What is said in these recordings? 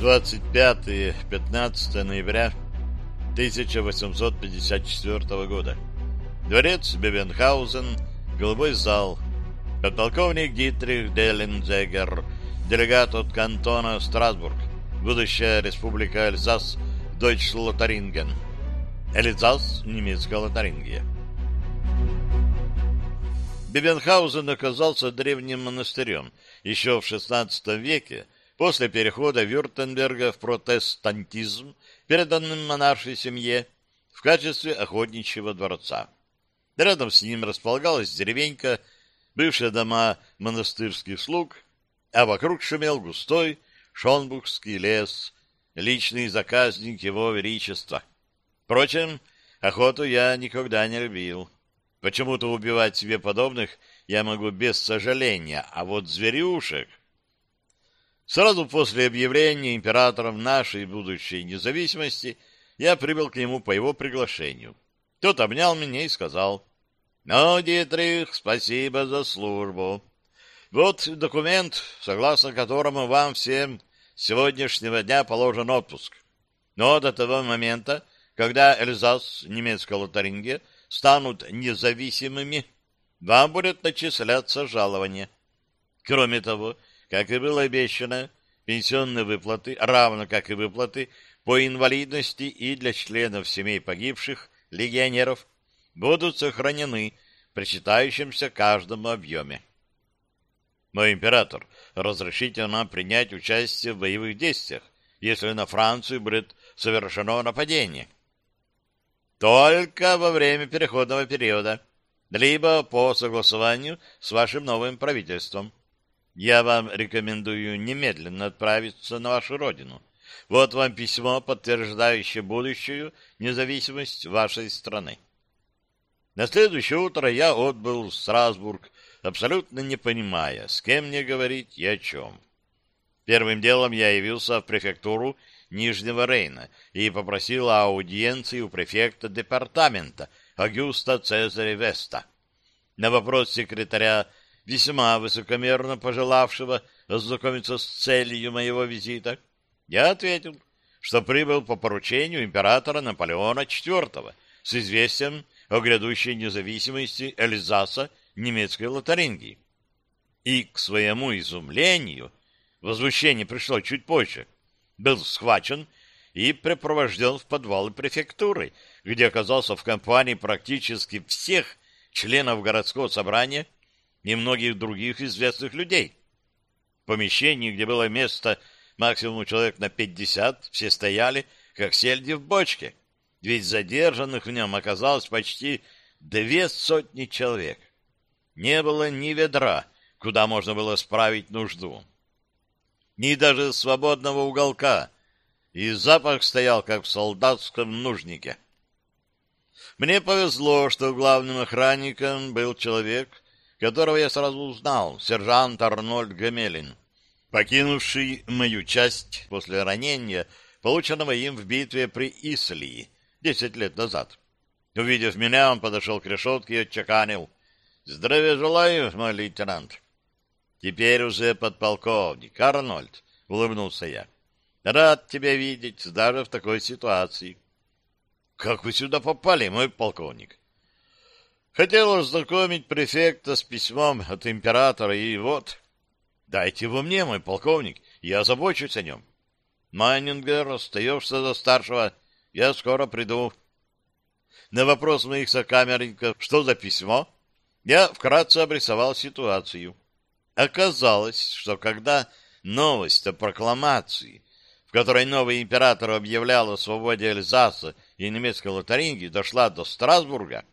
25-15 ноября 1854 года. Дворец Бевенхаузен, голубой зал. Подполковник Дитрих Делензегер, делегат от кантона Страсбург, будущая республика Эльзас, Дойчлотаринген. Эльзас, немецкая Лотарингия. Бебенхаузен оказался древним монастырем еще в XVI веке, после перехода Вюртемберга в протестантизм, переданным монаршей семье, в качестве охотничьего дворца. Рядом с ним располагалась деревенька, бывшие дома монастырских слуг, а вокруг шумел густой Шонбухский лес, личный заказник его величества. Впрочем, охоту я никогда не любил. Почему-то убивать себе подобных я могу без сожаления, а вот зверюшек... Сразу после объявления императором нашей будущей независимости я прибыл к нему по его приглашению. Тот обнял меня и сказал, «Ну, Дитрих, спасибо за службу. Вот документ, согласно которому вам всем с сегодняшнего дня положен отпуск. Но до того момента, когда Эльзас, немецкая Лотарингия, станут независимыми, вам будет начисляться жалование. Кроме того, как и было обещано, пенсионные выплаты, равно как и выплаты по инвалидности и для членов семей погибших легионеров, будут сохранены в причитающемся каждому объеме. Мой император, разрешите нам принять участие в боевых действиях, если на Францию будет совершено нападение. Только во время переходного периода, либо по согласованию с вашим новым правительством. Я вам рекомендую немедленно отправиться на вашу родину. Вот вам письмо, подтверждающее будущую независимость вашей страны. На следующее утро я отбыл в Страсбург, абсолютно не понимая, с кем мне говорить и о чем. Первым делом я явился в префектуру Нижнего Рейна и попросил аудиенции у префекта департамента Агюста Цезаря Веста. На вопрос секретаря весьма высокомерно пожелавшего ознакомиться с целью моего визита, я ответил, что прибыл по поручению императора Наполеона IV с известием о грядущей независимости Эльзаса немецкой Лотарингии. И, к своему изумлению, возмущение пришло чуть позже, был схвачен и препровожден в подвалы префектуры, где оказался в компании практически всех членов городского собрания и многих других известных людей. В помещении, где было место максимум человек на 50, все стояли, как сельди в бочке, ведь задержанных в нем оказалось почти две сотни человек. Не было ни ведра, куда можно было справить нужду, ни даже свободного уголка, и запах стоял, как в солдатском нужнике. Мне повезло, что главным охранником был человек, которого я сразу узнал, сержант Арнольд Гамелин, покинувший мою часть после ранения, полученного им в битве при Ислии десять лет назад. Увидев меня, он подошел к решетке и отчеканил. «Здравия желаю, мой лейтенант». «Теперь уже подполковник Арнольд», — улыбнулся я. «Рад тебя видеть, даже в такой ситуации». «Как вы сюда попали, мой полковник?» Хотел ознакомить префекта с письмом от императора, и вот... Дайте его мне, мой полковник, я забочусь о нем. Майнингер, остаешься за старшего, я скоро приду. На вопрос моих сокамерников, что за письмо, я вкратце обрисовал ситуацию. Оказалось, что когда новость о прокламации, в которой новый император объявлял о свободе Эльзаса и немецкой Лотарингии, дошла до Страсбурга,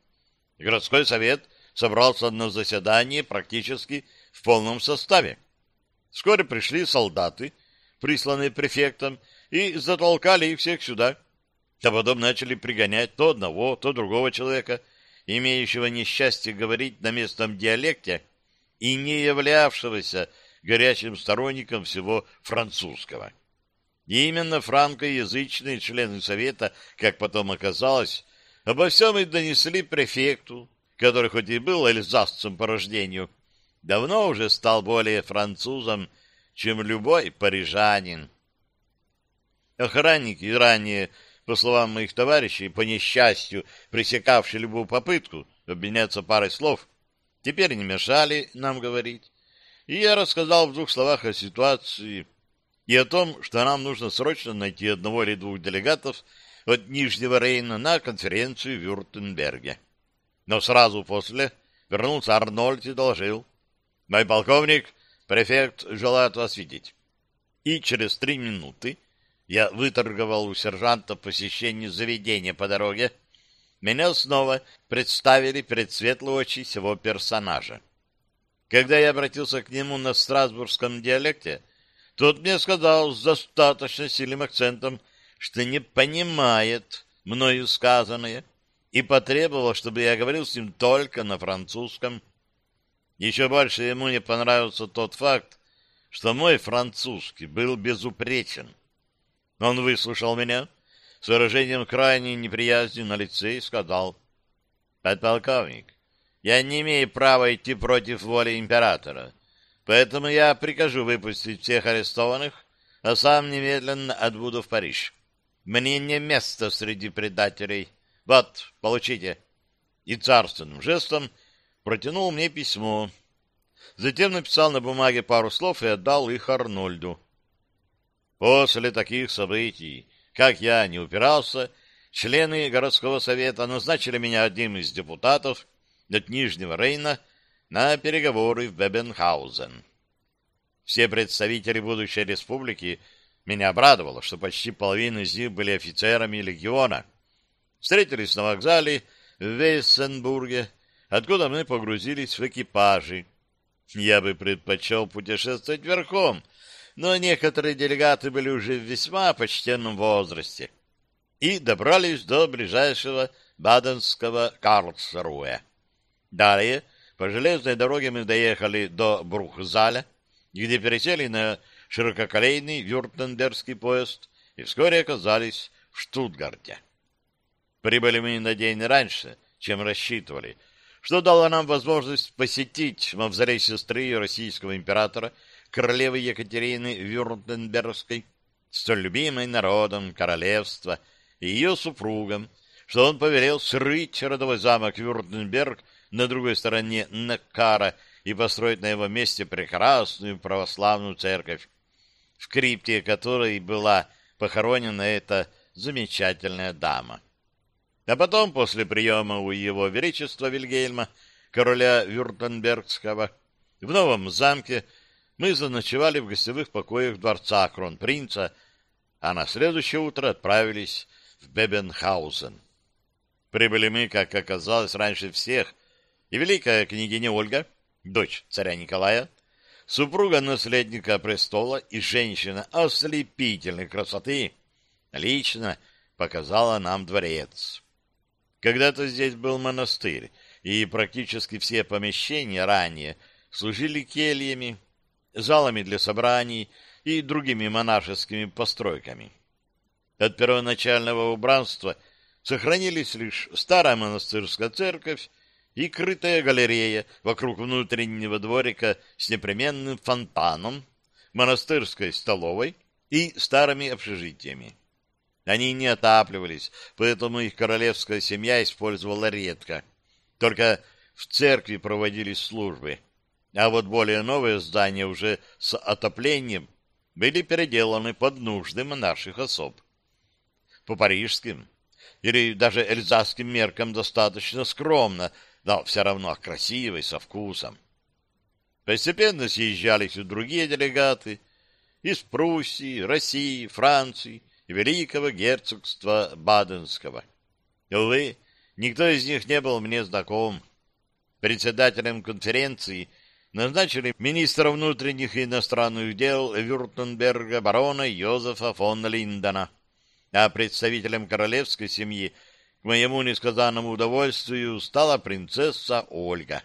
Городской совет собрался на заседание практически в полном составе. Вскоре пришли солдаты, присланные префектом, и затолкали их всех сюда. А потом начали пригонять то одного, то другого человека, имеющего несчастье говорить на местном диалекте и не являвшегося горячим сторонником всего французского. И именно франкоязычные члены Совета, как потом оказалось, Обо всем и донесли префекту, который хоть и был эльзасцем по рождению, давно уже стал более французом, чем любой парижанин. Охранники, ранее, по словам моих товарищей, по несчастью, пресекавшие любую попытку обменяться парой слов, теперь не мешали нам говорить. И я рассказал в двух словах о ситуации и о том, что нам нужно срочно найти одного или двух делегатов от Нижнего Рейна на конференцию в Вюртенберге. Но сразу после вернулся Арнольд и доложил. «Мой полковник, префект желает вас видеть». И через три минуты я выторговал у сержанта посещение заведения по дороге. Меня снова представили перед светлоочись его персонажа. Когда я обратился к нему на страсбургском диалекте, тот мне сказал с достаточно сильным акцентом, что не понимает мною сказанное, и потребовал, чтобы я говорил с ним только на французском. Еще больше ему не понравился тот факт, что мой французский был безупречен. Он выслушал меня с выражением крайней неприязни на лице и сказал, «Подполковник, я не имею права идти против воли императора, поэтому я прикажу выпустить всех арестованных, а сам немедленно отбуду в Париж. Мне не место среди предателей. Вот, получите». И царственным жестом протянул мне письмо. Затем написал на бумаге пару слов и отдал их Арнольду. После таких событий, как я не упирался, члены городского совета назначили меня одним из депутатов от Нижнего Рейна на переговоры в Бебенхаузен. Все представители будущей республики меня обрадовало, что почти половина из них были офицерами легиона. Встретились на вокзале в Вейсенбурге, откуда мы погрузились в экипажи. Я бы предпочел путешествовать верхом, но некоторые делегаты были уже в весьма почтенном возрасте и добрались до ближайшего баденского Карлсруэ. Далее по железной дороге мы доехали до Брухзаля, где пересели на ширококолейный вюртембергский поезд и вскоре оказались в Штутгарте. Прибыли мы на день раньше, чем рассчитывали, что дало нам возможность посетить мавзолей сестры российского императора королевы Екатерины Вюртембергской, столь любимой народом королевства и ее супругом, что он повелел срыть родовой замок Вюртемберг на другой стороне Неккара и построить на его месте прекрасную православную церковь, в крипте которой была похоронена эта замечательная дама. А потом, после приема у его величества Вильгельма, короля Вюртембергского, в новом замке мы заночевали в гостевых покоях дворца кронпринца, а на следующее утро отправились в Бебенхаузен. Прибыли мы, как оказалось, раньше всех, и великая княгиня Ольга, дочь царя Николая, супруга наследника престола и женщина ослепительной красоты, лично показала нам дворец. Когда-то здесь был монастырь, и практически все помещения ранее служили кельями, залами для собраний и другими монашескими постройками. От первоначального убранства сохранились лишь старая монастырская церковь и крытая галерея вокруг внутреннего дворика с непременным фонтаном, монастырской столовой и старыми общежитиями. Они не отапливались, поэтому их королевская семья использовала редко. Только в церкви проводились службы — а вот более новые здания уже с отоплением были переделаны под нужды наших особ. По парижским или даже эльзасским меркам достаточно скромно, но все равно красиво и со вкусом. Постепенно съезжались и другие делегаты из Пруссии, России, Франции и Великого герцогства Баденского. Увы, никто из них не был мне знаком. Председателем конференции – назначили министра внутренних и иностранных дел Вюртенберга барона Йозефа фон Линдена, а представителем королевской семьи моему несказанному удовольствию стала принцесса Ольга.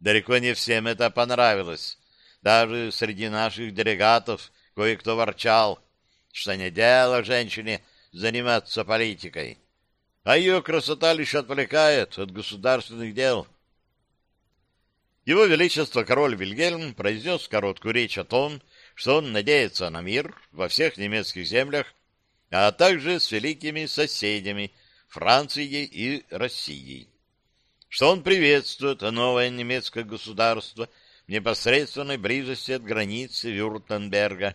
Далеко не всем это понравилось. Даже среди наших делегатов кое-кто ворчал, что не дело женщине заниматься политикой, а ее красота лишь отвлекает от государственных дел. Его Величество король Вильгельм произнес короткую речь о том, что он надеется на мир во всех немецких землях а также с великими соседями Францией и Россией. Что он приветствует новое немецкое государство в непосредственной близости от границы Вюртемберга,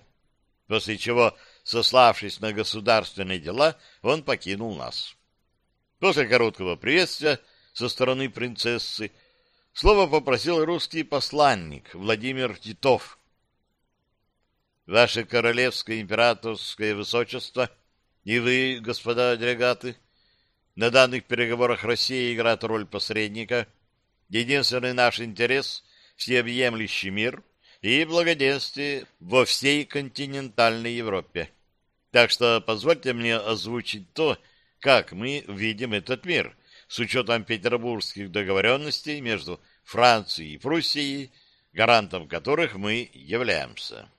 после чего, сославшись на государственные дела, он покинул нас. После короткого приветствия со стороны принцессы слово попросил русский посланник Владимир Титов. Ваше королевское императорское высочество и вы, господа делегаты, на данных переговорах Россия играет роль посредника. Единственный наш интерес — всеобъемлющий мир и благоденствие во всей континентальной Европе. Так что позвольте мне озвучить то, как мы видим этот мир с учетом петербургских договоренностей между Францией и Пруссией, гарантом которых мы являемся.